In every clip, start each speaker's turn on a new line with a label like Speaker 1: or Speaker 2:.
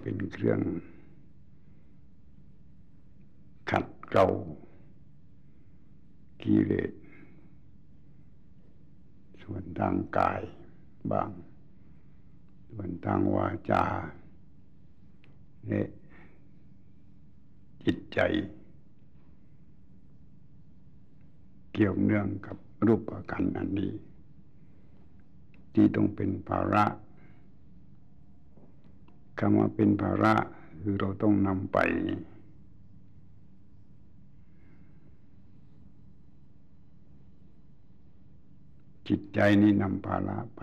Speaker 1: เป็นเครื่อง ขัดเกลากิเลสส่วนทางกายบ้าง ส่วนทางวาจาเนี่ยจิตใจ เกี่ยวเนื่องกับรูปกันอันนี้ ที่ต้องเป็นภาระ คำว่าเป็นภาระคือเราต้องนำไป จิตใจนี้นำภาระไป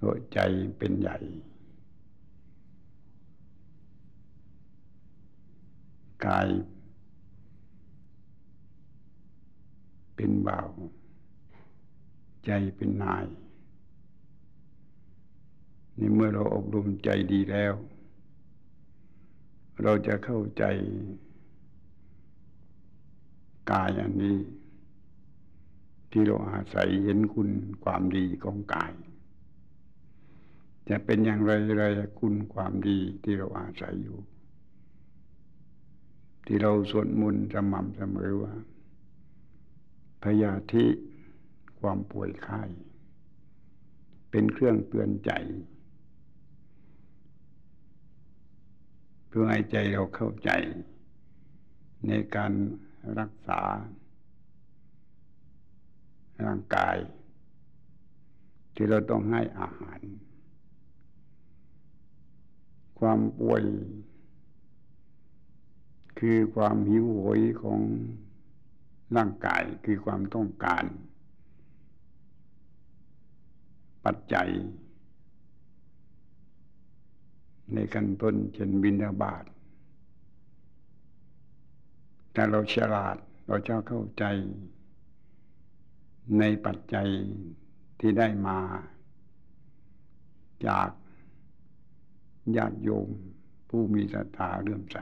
Speaker 1: หัวใจเป็นใหญ่กายเป็นเบาใจเป็นนาย นี่เมื่อเราอบรมใจดีแล้ว เราจะเข้าใจกายอันนี้ ที่เราอาศัยเห็นคุณความดีของกาย จะเป็นอย่างไรไรคุณความดีที่เราอาศัยอยู่ ที่เราสวดมนต์สม่ำเสมอว่าพยาธิความป่วยไข้เป็นเครื่องเตือนใจ พื่อให้ใจเราเข้าใจ ในการรักษา ร่างกาย ที่เราต้องให้อาหาร ความป่วย คือความหิวโหยของร่างกายคือความต้องการ ปัจจัย ในขั้นต้นเช่นบินาบาตแต่เราฉลาดเราจะเข้าใจในปัจจัยที่ได้มา จากญาติโยมผู้มีศรัทธาเลื่อมใส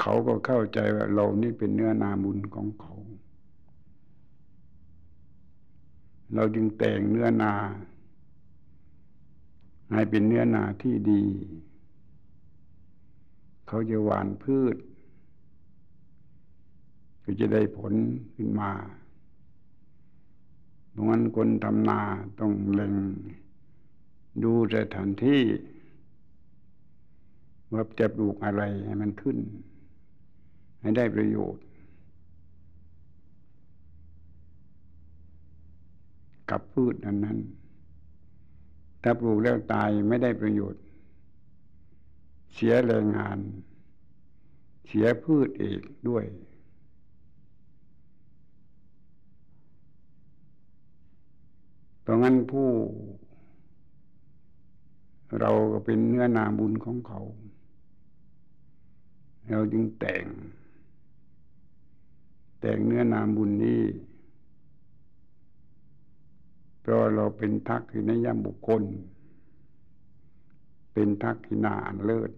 Speaker 1: เขาก็เข้าใจว่าเรานี่เป็นเนื้อนาบุญของเขา เราจึงแต่งเนื้อนา ให้เป็นเนื้อนาที่ดี เขาจะหวานพืช ก็จะได้ผลขึ้นมาเพราะงั้นคนทำนาต้องเล็งดูสถานที่ว่าจะปลูกอะไรให้มันขึ้น ให้ได้ประโยชน์ กับพืชนั้นนั้น ถ้าปลูกแล้วตายไม่ได้ประโยชน์ เสียแรงงาน เสียพืชเอกด้วย เพราะงั้นผู้ เราก็เป็นเนื้อนาบุญของเขา เราจึงแต่ง แต่งเนื้อนาบุญนี้ ราะเราเป็นทักษิณยามบุคคล เป็นทักษิณาอันเลิศ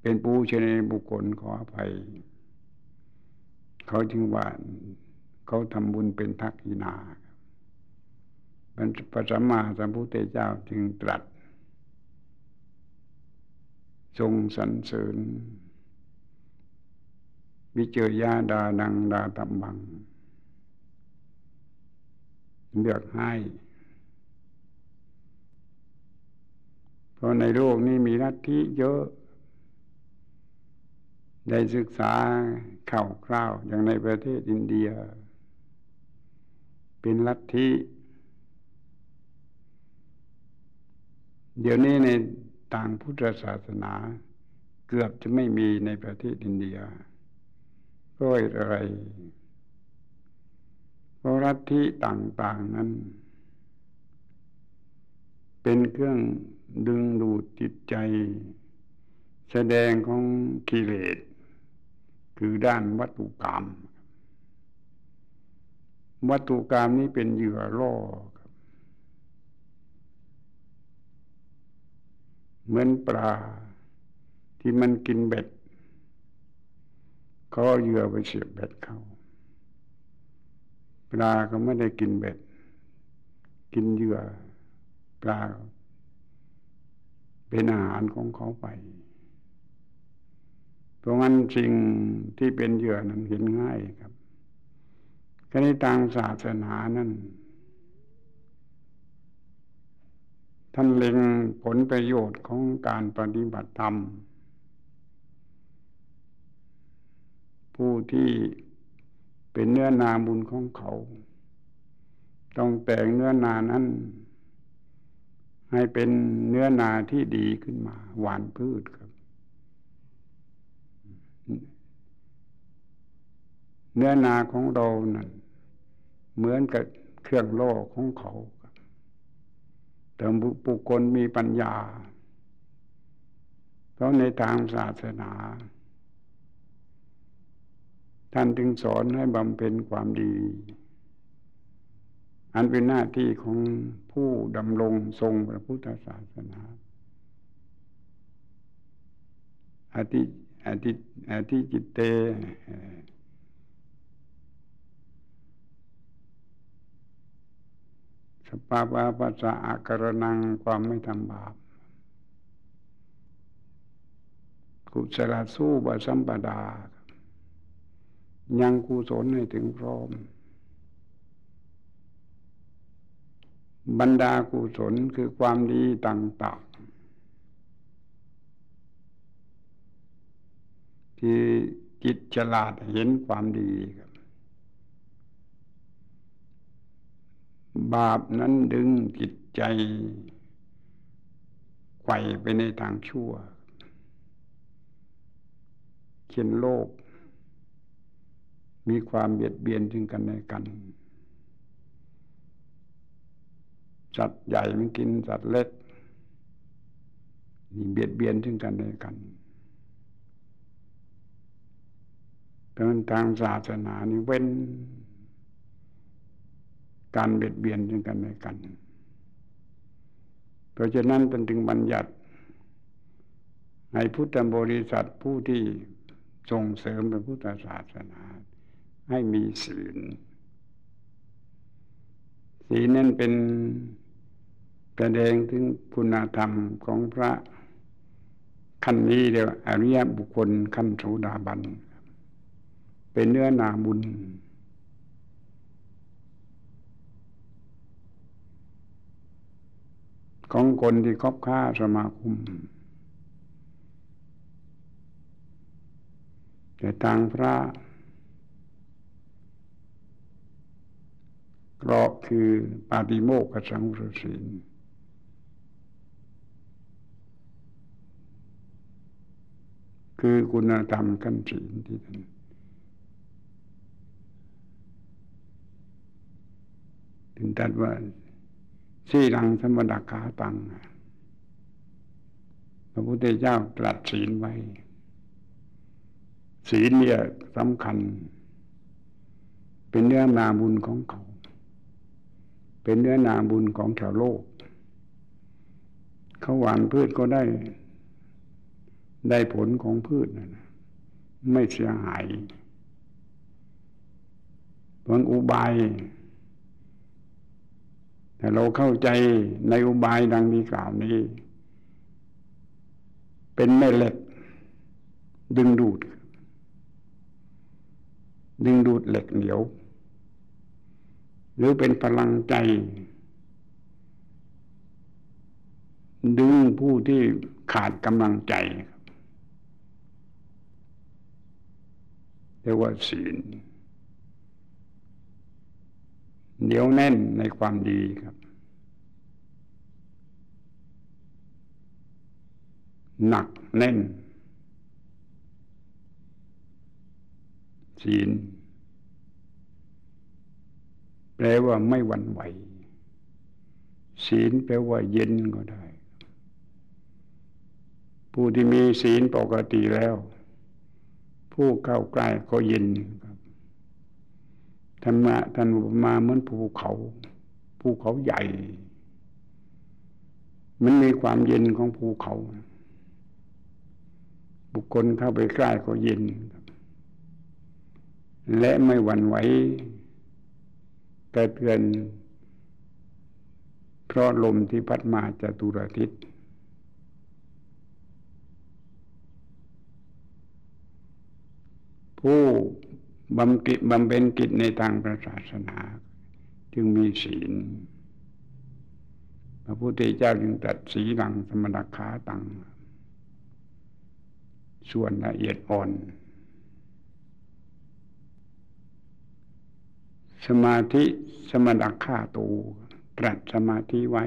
Speaker 1: เป็นปูชนีบุคคลขออภัย เขาจึงว่าเขาทำบุญเป็นทักษิณาพระสัมมาสัมพุทธเจ้าจึงตรัส ทรงสรรเสริญวิเจยาดานังดาตัมบัง เลือกให้เพราะในโลกนี้มีลัทธิเยอะ ได้ศึกษาข่าวคราวอย่างในประเทศอินเดีย เป็นลัทธิเดี๋ยวนี้ในต่างพุทธศาสนา เกือบจะไม่มีในประเทศอินเดียเพราะอะไร ราะรัฐที่ต่างๆนั้น เป็นเครื่องดึงดูดจิตใจ แสดงของกิเลส คือด้านวัตถุกรรม วัตถุกรรมนี้เป็นเหยื่อล่อครับ เหมือนปลาที่มันกินเบ็ดเขาเหยื่อไปเสียบเบ็ดเขา ลาก็ไม่ได้กินเบ็ด กินเหยื่อปลา เป็นอาหารของเขาไป เพราะงั้นสิ่งที่เป็นเหยื่อนั้นเห็นง่ายครับกรณีทางศาสนานั้นท่านเล็งผลประโยชน์ของการปฏิบัติธรรม ผู้ที่ เป็นเนื้อนาบุญของเขา ต้องแต่งเนื้อนานั้น ให้เป็นเนื้อนาที่ดีขึ้นมา หวานพืชครับ เนื้อนาของเรานั้นเหมือนกับเครื่องโล่ของเขาแต่บุคคลมีปัญญาเพราะในทางศาสนา ท่านจึงสอนให้บำเพ็ญความดี อันเป็นหน้าที่ของผู้ดำรงทรงพระพุทธศาสนาอธิอธิอธิจิตเตสปาปาปัสสะอาการนังความไม่ทำบาปกุศลสู้บาสัมปดา ยังกุศลให้ถึงพร้อม บรรดากุศลคือความดีต่างๆ ที่จิตฉลาดเห็นความดีครับ บาปนั้นดึงจิตใจไขว่ไปในทางชั่ว เขียนโลก มีความเบียดเบียนถึงกันในกัน สัตว์ใหญ่มันกินสัตว์เล็กนี่เบียดเบียนถึงกันในกันเพราะทางศาสนานี่เว้น การเบียดเบียนซึ่งกันและกันเพราะฉะนั้นเป็นถึงบัญญัติในพุทธบริษัทผู้ที่ส่งเสริมพระพุทธศาสนา ให้มีศีลศีลนั้นเป็นแสดงถึงคุณธรรมของพระขั้นนี้เดียวอริยบุคคลขั้นโสดาบัน เป็นเนื้อนาบุญ ของคนที่คบค้าสมาคมแต่ทางพระ เกราะคือปาติโมกขสังสศีลคือคุณธรรมขั้นศีลที่ท่านถึงตัดว่าสีรังสมดักขาตัง พระพุทธเจ้าตรัสศีลไว้ ศีลเนี่ยสำคัญ เป็นเนื้อนาบุญของเขา เป็นเนื้อนาบุญของชาวโลก เขาหวานพืชก็ได้ ได้ผลของพืชนะไม่เสียหายบางอุบายแต่เราเข้าใจในอุบายดังนี้กล่าวนี้ เป็นแม่เหล็ก ดึงดูด ดึงดูดเหล็กเหนียว หรือเป็นพลังใจ ดึงผู้ที่ขาดกำลังใจเรียกว่าศีลเหนียวแน่นในความดีครับ หนักแน่นศีล แปลว่าไม่หวั่นไหว ศีลแปลว่าเย็นก็ได้ ผู้ที่มีศีลปกติแล้ว ผู้เข้าใกล้ก็เย็นท่านมาท่านมาเหมือนภูเขา ภูเขาใหญ่ มันมีความเย็นของภูเขา บุคคลเข้าไปใกล้ก็เย็น และไม่หวั่นไหว กระเทือน เพราะลมที่พัดมาจากตุรทิศผู้บำกิบำเพ็ญกิจในทางพระศาสนา จึงมีศีล พระพุทธเจ้าจึงตัดสีหลังสมณขาตัง ส่วนละเอียดอ่อน สมาธิสมณขาาตูตรัสสมาธิไว้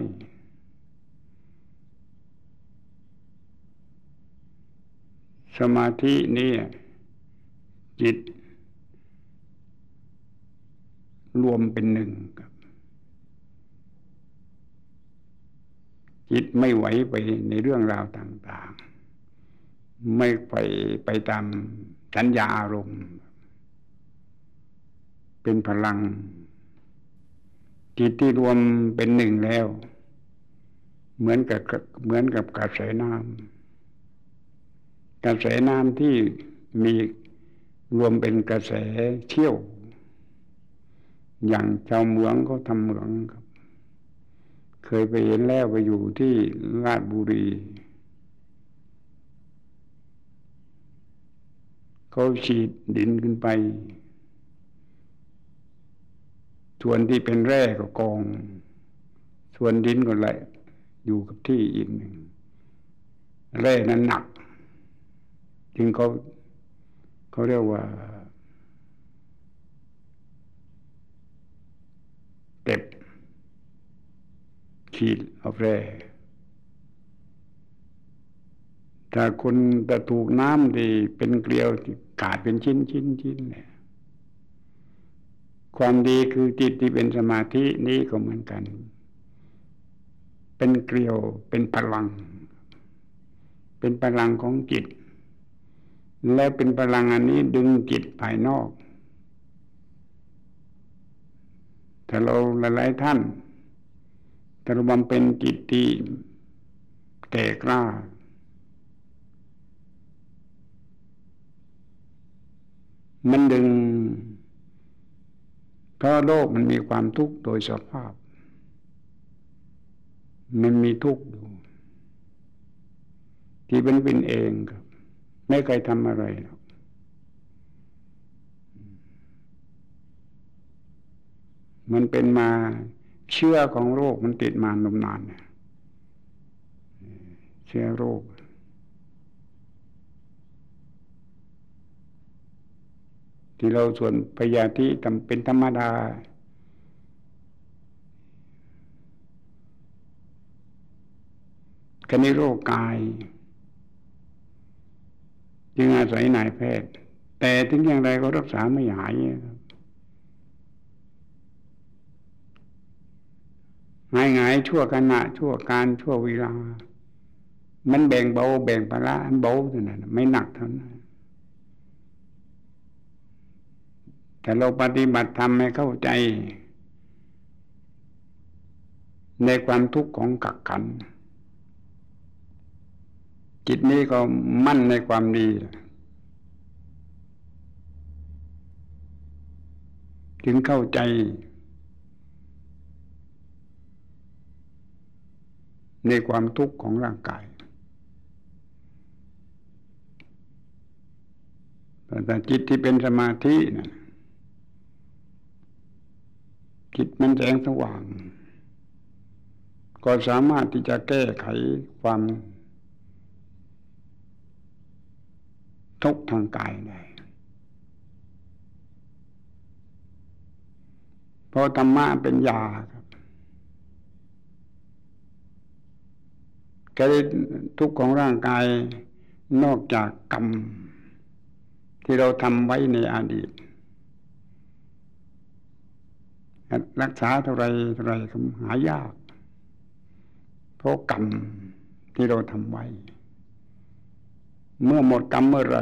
Speaker 1: สมาธินี่จิต รวมเป็นหนึ่งกับจิตไม่ไหวไปในเรื่องราวต่าง ๆ ไม่ไปไปตามสัญญาอารมณ์ เป็นพลัง จิตที่รวมเป็นหนึ่งแล้ว เหมือนกับเหมือนกับกระแสน้ำกระแสน้ำที่มีรวมเป็นกระแสเที่ยว อย่างชาวเมืองก็ทำเหมืองครับ เคยไปเห็นแล้วไปอยู่ที่ราชบุรีเขาฉีดดินขึ้นไป ส่วนที่เป็นแร่ก็กอง ส่วนดินก็ไหลอยู่กับที่อีกหนึ่งแร่นั้นหนัก จึงเขาเขาเรียกว่าเก็บขีดเอาแร่ถ้าคนจะถูกน้ำที่เป็นเกลียวขาดเป็นชิ้นชิ้นชิ้นเนี่ย ความดีคือจิตที่เป็นสมาธินี้ก็เหมือนกัน เป็นเกลียวเป็นพลัง เป็นพลังของจิต และเป็นพลังอันนี้ดึงจิตภายนอก ถ้าเราหลายๆท่านถ้าเราบำเป็นจิตที่แก่กล้ามันดึง เพราะโลกมันมีความทุกข์โดยสภาพ มันมีทุกข์อยู่ ที่เป็นเป็นเองครับ ไม่เคยทำอะไรหรอกมันเป็นมาเชื่อของโรคมันติดมานมนานเนี่ยเชื้อโรค ที่เราส่วนพยาธิทำเป็นธรรมดาคันนี้โรคกาย จึงอาศัยนายแพทย์ แต่ถึงอย่างไรก็รักษาไม่หายหายหายชั่วขณะชั่วการชั่วเวลา มันแบ่งเบาแบ่งปละอันเบาเท่านั้นไม่หนักเท่านั้น แต่เราปฏิบัติทำให้เข้าใจ ในความทุกข์ของกักขัน จิตนี้ก็มั่นในความดีถึงเข้าใจในความทุกข์ของร่างกายแต่จิตที่เป็นสมาธินะ จิตมันแสงสว่าง ก็สามารถที่จะแก้ไขความทุกข์ทางกายได้เพราะธรรมะเป็นยาครับกายทุกข์ของร่างกายนอกจากกรรม ที่เราทำไว้ในอดีต รักษาเท่าไรเท่าไรหายาก เพราะกรรมที่เราทำไว้ เมื่อหมดกรรมเมื่อไร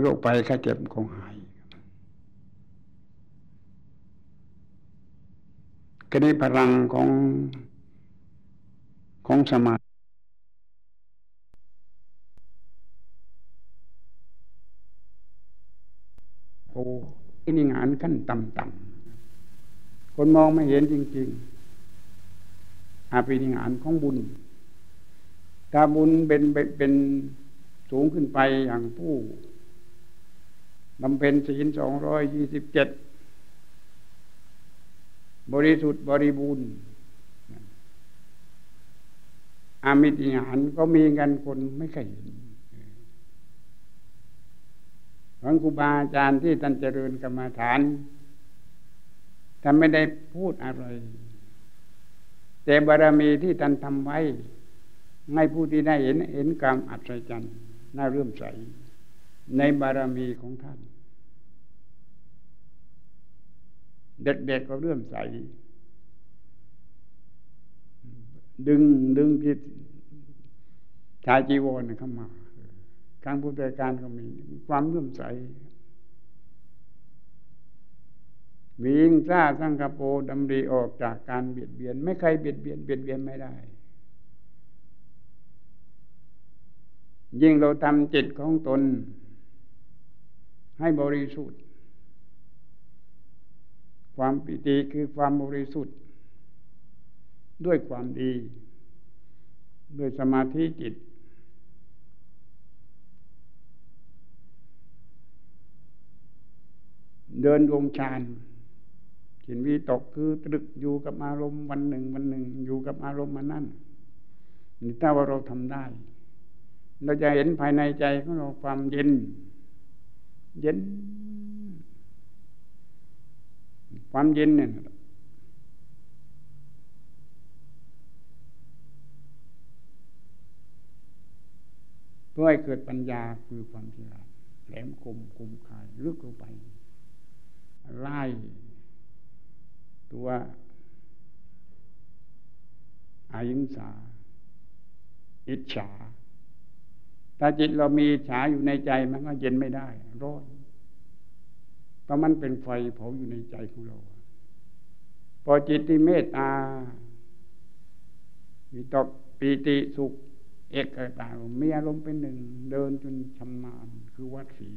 Speaker 1: โรคไปแค่เจ็บคงหายก็นี้พลังของของสมา
Speaker 2: โอ้ที
Speaker 1: ขั้นต่ำๆคนมองไม่เห็นจริง ๆ อาภินิหารของบุญถ้าบุญเป็นเป็นสูงขึ้นไปอย่างผู้บำเพ็ญศีลสองร้อยยี่สิบเจ็ดบริสุทธิ์บริบูรณ์อามิติหารก็มีกันคนไม่เคยเห็น ของครูบาอาจารย์ที่ท่านเจริญกรรมาฐานท่านไม่ได้พูดอะไร แต่บารมีที่ท่านทำไว้ให้ผู้ที่ได้เห็นเห็นกรรมอัศจรรย์น่าเรื่มใส ในบารมีของท่าน เด็กๆก็เรื่มใส ดึงดึงจิตชายจีวรเข้ามาารพุทธการก็มีความเรื่มใสวิงซาสังคโปดำรีออกจากการเบียดเบียน ไม่ใครเบียดเบียนเบียดเบียนไม่ได้ ยิ่งเราทำจิตของตน ให้บริสุทธิ์ ความปิติคือความบริสุทธิ์ ด้วยความดี ด้วยสมาธิจิต เดินดวงฌานหินวีตกคือตรึกอยู่กับอารมณ์วันหนึ่งวันหนึ่ง อยู่กับอารมณ์มันนั่นนี่ถ้าว่าเราทำได้ เราจะเห็นภายในใจของเราความเย็น เย็น ความเย็นเนี่ยเพื่อให้เกิดปัญญาคือความฉลาดแหลมคมคมคายลึกลงไป ไล่ตัวอายิงสา อิจฉา ถ้าจิตเรามีฉาอยู่ในใจมันก็เย็นไม่ได้ร้อนเพราะมันเป็นไฟเผาอยู่ในใจของเรา พอจิตที่เมตตามีตกปีติสุข เอกตามีอารมณ์เป็นหนึ่ง เดินจนชำนาญคือวัดสี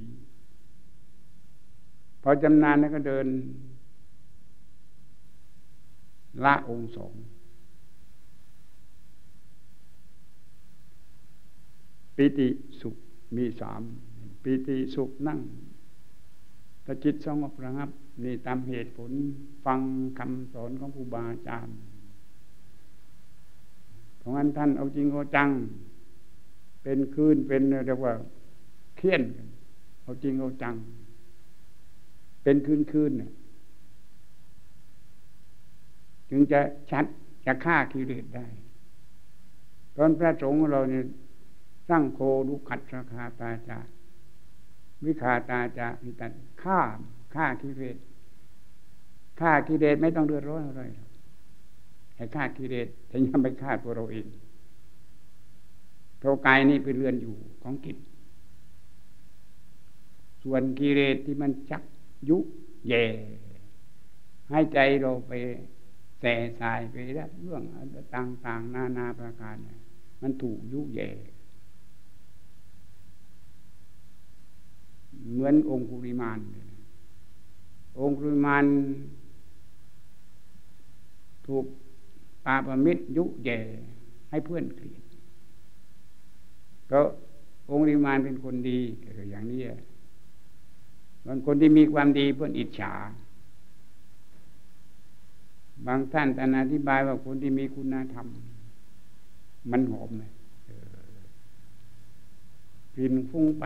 Speaker 1: พอจำนานแล้วก็เดิน ละองค์สองปิติสุขมีสามปิติสุขนั่งถ้าจิตสงบระงับ นี่ตามเหตุผลฟังคำสอนของครูบาอาจารย์เพราะงั้นท่านเอาจริงเอาจัง เป็นคืนเป็นเรียกว่าเคียน เอาจริงเอาจัง เป็นคืนคืนเนี่ยถึงจะชัดจะฆ่ากิเลสได้ตอนพระสงฆ์เราเนี่ยสร้างโคดุขัดราคาตาจาวิคาตาจาอิตันฆ่าฆ่ากิเลสฆ่ากิเลสไม่ต้องเดือดร้อนอะไรให้ฆ่ากิเลสแต่ยังไปฆ่าตัวเราเองเพราะกายนี้เป็นเรือนอยู่ของกิจส่วนกิเลสที่มันจัก ยุแย่ให้ใจเราไปแส่สายไปรับเรื่องต่างๆ นานาประการเนี่ยมันถูกยุแย่เหมือนองคุริมานองคุริมานถูกปาปมิตรยุแย่ให้เพื่อนเกลียดก็องคุริมานเป็นคนดีอย่างนี้ บางคนที่มีความดีเพื่อนอิจฉา บางท่านแต่อธิบายว่าคนที่มีคุณธรรม มันหอมเลยกลิ่นฟุ้งไป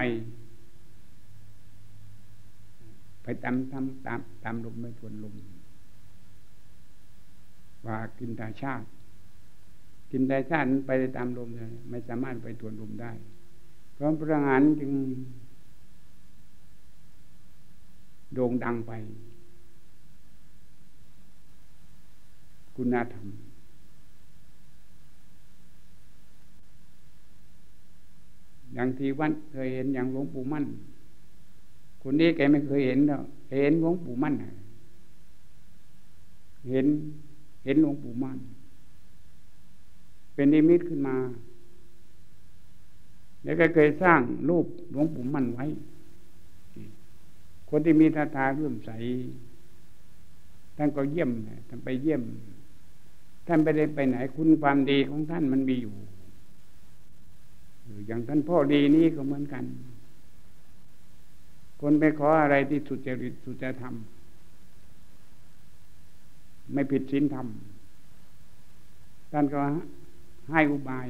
Speaker 1: ไปตามตามตามตามลมไม่ทวนลมว่ากินตาชาติ กินตาชาติไปตามลมเลยไม่สามารถไปทวนลมได้ เพราะพระงานจึง โด่งดังไป คุณธรรม อย่างที่วัดเคยเห็นอย่างหลวงปู่มั่น คนนี้แกไม่เคยเห็นหรอกเห็นหลวงปู่มั่นเห็นเห็นหลวงปู่มั่น เป็นนิมิตขึ้นมา แล้วก็เคยสร้างรูปหลวงปู่มั่นไว้ คนที่มีท่าทางเรื่มใสท่านก็เยี่ยมท่านไปเยี่ยม ท่านไปได้ไปไหนคุณความดีของท่านมันมีอยู่อย่างท่านพ่อดีนี้ก็เหมือนกัน คนไปขออะไรที่สุจริตสุจธรรม ไม่ผิดศีลธรรม ท่านก็ให้อุบาย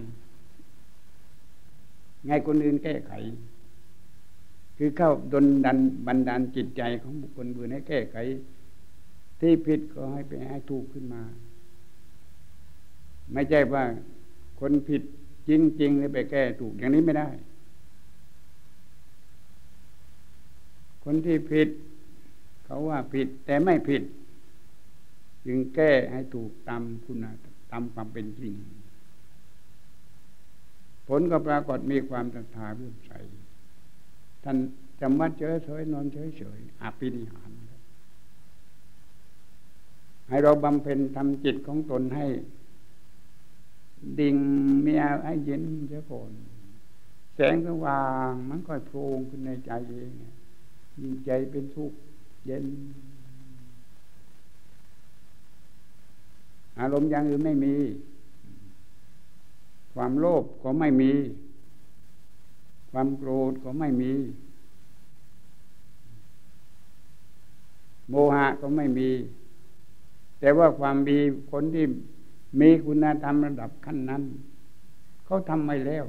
Speaker 1: ไงคนอื่นแก้ไข คือเข้าดนดันบันดาลจิตใจของบุคคลอื่นให้แก้ไข ที่ผิดก็ให้ไปให้ถูกขึ้นมา ไม่ใช่ว่าคนผิดจริงๆเลยไปแก้ถูกอย่างนี้ไม่ได้ คนที่ผิด เขาว่าผิดแต่ไม่ผิด จึงแก้ให้ถูกตามคุณตามความเป็นจริง ผลก็ปรากฏมีความศรัทธาเรื่อมใส ท่านจำวัดเฉยเฉยนอนเฉยเฉยอาปินิหารให้เราบำเพ็ญทำจิตของตนให้ ดิ่งเมียไอ้เย็นเสียก่อนแสงสว่างมันค่อยโพรงขึ้นในใจเองยิ่งใจเป็นทุกข์เย็น อารมณ์อย่างอื่นไม่มี ความโลภก็ไม่มี ความโกรธก็ไม่มี โมหะก็ไม่มี แต่ว่าความมีคนที่มีคุณธรรมระดับขั้นนั้น เขาทำไม่แล้ว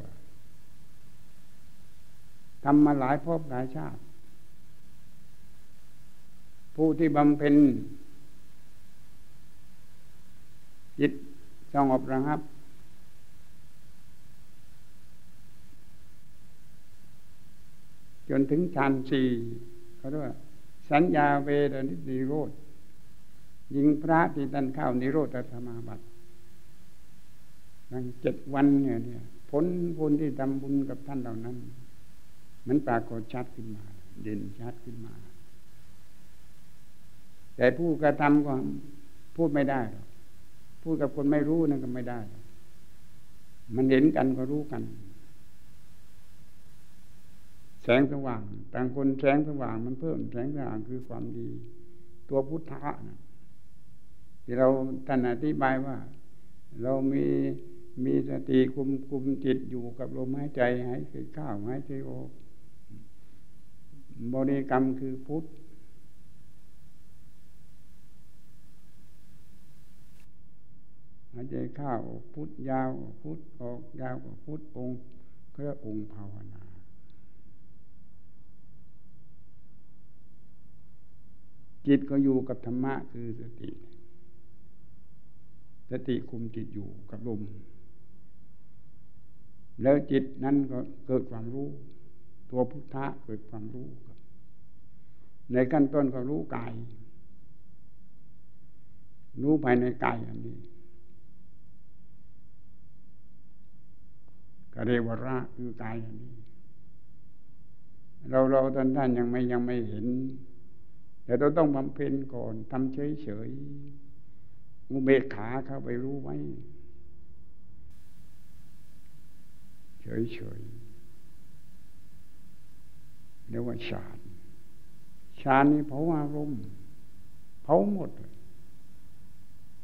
Speaker 1: ทำมาหลายภพหลายชาติ ผู้ที่บำเพ็ญจิตสงบระงับ จ นถึงฌานสี่เขาเรียกว่า สัญญาเวรนิโรธยิงพระที่ตันเข้านิโรธธรรมาบัติดังเจ็ดวันเนี่ยเนี่ยผลบุญที่ทำบุญกับท่านเหล่านั้น มันปรากฏชัดขึ้นมา เด่นชัดขึ้นมา แต่ผู้กระทำก็พูดไม่ได้หรอกพูดกับคนไม่รู้นั่นก็ไม่ได้ มันเห็นกันก็รู้กัน แสงสว่างต่างคนแสงสว่างมันเพิ่มแสงสว่างคือความดี ตัวพุทธะนะที่เราท่านอธิบายว่า เรามีมีสติคุมคุมจิตอยู่กับลมหายใจหายใจเข้าหายใจออกบริกรรมคือพุทธหายใจเข้าพุทธยาวพุทธออกยาวพุทธองค์เพื่อองค์ภาวนา จิตก็อยู่กับธรรมะคือสติ สติคุมจิตอยู่กับลมแล้วจิตนั้นก็เกิดความรู้ ตัวพุทธะเกิดความรู้ในขั้นต้นก็รู้กาย รู้ภายในกายอันนี้กเรวระคือกายอันนี้ เราเราท่านท่านยังไม่ยังไม่เห็น แต่เราต้องบำเพ็ญก่อนทำเฉยเฉยอุเบกขาเข้าไปรู้ไว้ เฉยๆเรียกว่าฌานฌานนี่เผาอารมณ์เผาหมดเลย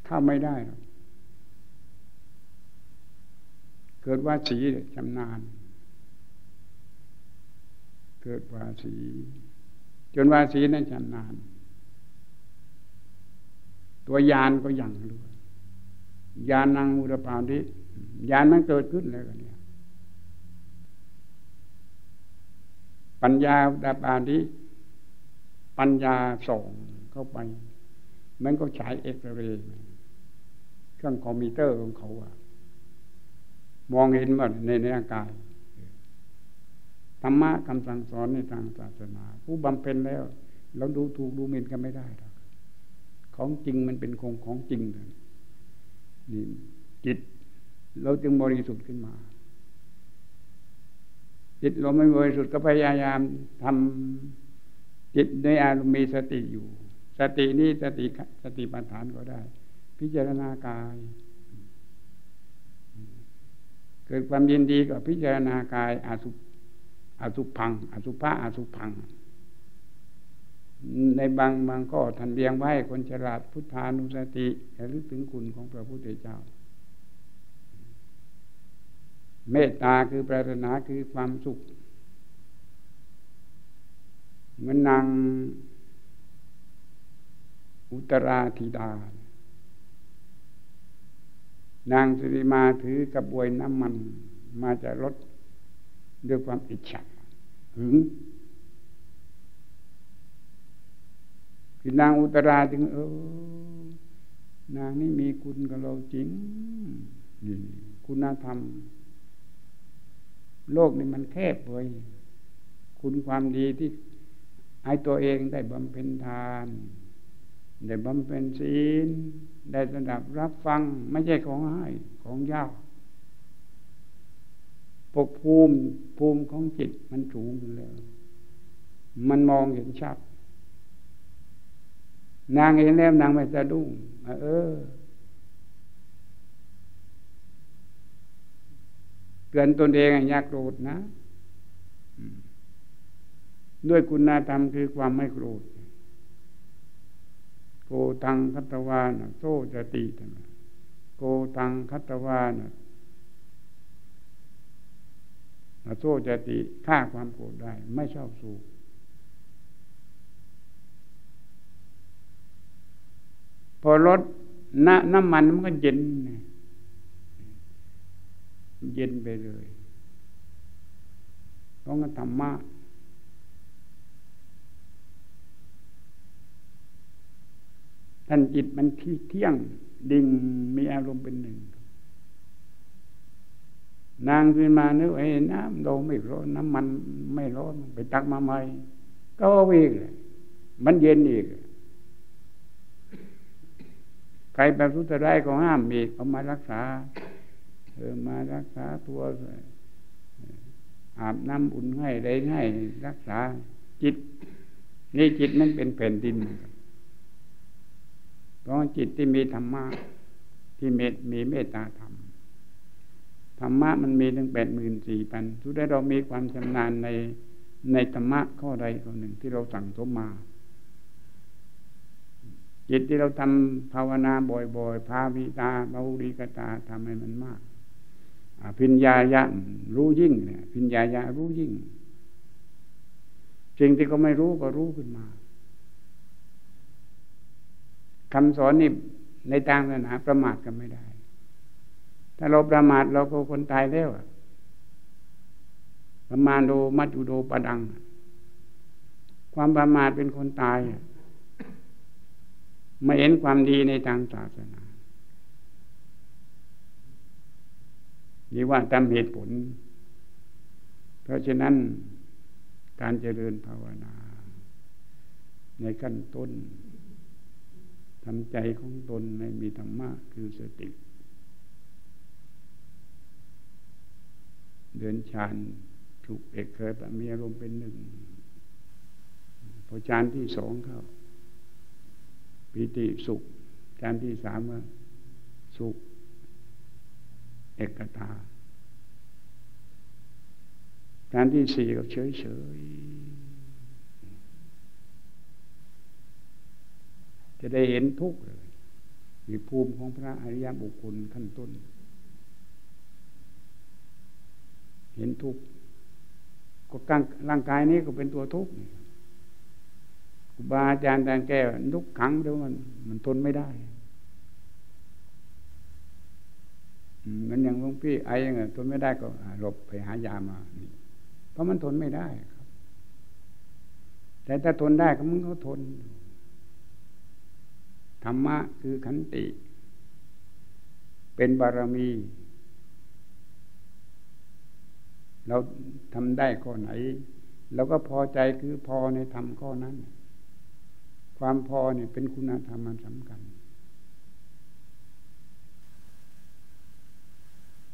Speaker 1: ถ้าไม่ได้หรอกเกิดว่าสีชำนาญ เกิดว่าสี จนว่าสีนั้นชำนาญตัวยานก็ยังด้ยยานนางอุรปาทิยานมันเกิดขึ้นแล้วเนี่ยปัญญาดาบานี้ปัญญาส่งเข้าไป มันก็ฉายเอ็กซเรย์เครื่องคอมพิวเตอร์ของเขาอะมองเห็นว่าในร่างกาย ธรรมะคำสั่งสอนในทางศาสนา ผู้บำเพ็ญแล้ว เราดูถูกดูหมิ่นกันไม่ได้หรอกของจริงมันเป็นคงของจริงเลยนี่จิต เราจึงบริสุทธิ์ขึ้นมาจิตเราไม่บริสุทธิ์ก็พยายามทำจิตในอารมณ์มีสติอยู่ สตินี้สติสติปัฏฐานก็ได้ พิจารณากาย เกิดความยินดีก็พิจารณากายอาสุ อาสุพังอาสุภะอาสุพัง ในบางบางข้อท่านเรียงไว้คนฉลาดพุทธานุสติระลึกถึงคุณของพระพุทธเจ้า เมตตาคือปรารถนาคือความสุขมันนางอุตราธิดา นางสุริมาถือกระบวยน้ำมันมาจะรถด้วยความอิจฉา หึงคือนางอุตราจึงเออนางนี่มีคุณกับเราจริงนี่คุณธรรม โลกนี่มันแคบเลยคุณความดีที่ให้ตัวเองได้บำเพ็ญทาน ได้บำเพ็ญศีล ได้สดับรับฟัง ไม่ใช่ของให้ของยาก ปกภูมิภูมิของจิตมันสูงแล้ว มันมองเห็นชัด นางเห็นแล้วนางไม่สะดุ้งเออเตือนตนเองอย่าโกรธนะ ด้วยคุณธรรมคือความไม่โกรธโกตังคัตวานะโซจติโกตังคัตวานะ โซจติฆ่าความโกรธได้ ไม่ชอบสูบพอรถน้ำน้ำมันมันก็เย็น เย็นไปเลยต้องธรรมะท่านจิตมันที่เที่ยง ดิ่งมีอารมณ์เป็นหนึ่ง นางขึ้นมานึกไอ้น้ำเราไม่ร้อนน้ำมันไม่ร้อนไปตักมาใหม่ก็วิ่งเลยมันเย็นอีก ใครแบบรุตได้ก็ห้ามอีกเอามารักษาเออมารักษาตัวอาบน้ำอุ่นให้ได้ให้รักษาจิต นี่จิตมันเป็นแผ่นดินเพราะจิตที่มีธรรมะที่เมตมีเมตตาธรรม ธรรมะมันมีถึงแปดหมื่นสี่พันทุกได้เรามีความชำนาญในในธรรมะข้อใดข้อหนึ่งที่เราสั่งสมมา จิตที่เราทำภาวนาบ่อยๆ พาวิตาบาวุริกตาทำให้มันมากพิญญายะรู้ยิ่งเนี่ยพิญญายะรู้ยิ่งสิ่งที่เขาไม่รู้ก็รู้ขึ้นมาคำสอนนี่ในทางศาสนาประมาทกันไม่ได้ ถ้าเราประมาทเราก็คนตายแล้วประมาทโดมัจจุโดปดัง ความประมาทเป็นคนตายไม่เห็นความดีในทางศาสนานี่ว่าตามเหตุผล เพราะฉะนั้นการเจริญภาวนา ในขั้นต้นทำใจของตนในมีธรรมะคือสติ เดินฌานถูกเอกเคยมีอารมณ์เป็นหนึ่งพอฌานที่สองเข้าปิติสุขฌานที่สามสุข เอกตาฌานที่สี่ก็เฉยเฉยจะได้เห็นทุกข์เลยมีภูมิของพระอริยบุคคลขั้นต้น เห็นทุกข์ก็ร่างกายนี้ก็เป็นตัวทุกข์ครูบาอาจารย์อาจารย์แก้ทุกขังเดี๋ยวมัน มันทนไม่ได้มันอย่างหลวงพี่ไอ้ยังไงทนไม่ได้ก็หลบไปหายามาเพราะมันทนไม่ได้ครับ แต่ถ้าทนได้ก็มึงก็ทนธรรมะคือขันติ เป็นบารมี เราทำได้ข้อไหนเราก็พอใจคือพอในธรรมข้อนั้น ความพอเนี่ยเป็นคุณธรรมมันสำคัญ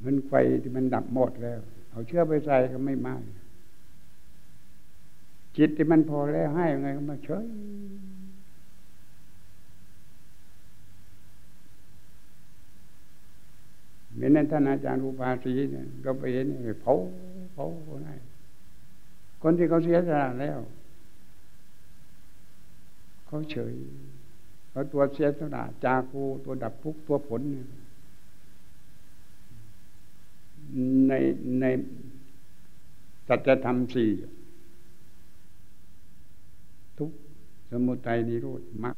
Speaker 1: มือนไฟที่มันดับหมดแล้ว เอาเชื้อไปใส่ก็ไม่ไหม้จิตที่มันพอแล้วให้ยังไงก็มาเฉยเห็นนั้นท่านอาจารย์อุปาสีเนี่ยก็ไปเห็นเผา เผาคนไหนคนที่เขาเสียสละแล้ว เขาเฉยเขาตัวเสียสละจาคูตัวดับทุกตัวผล ในในสัจธรรมสี่ทุกสมุทัยนิโรธมรรค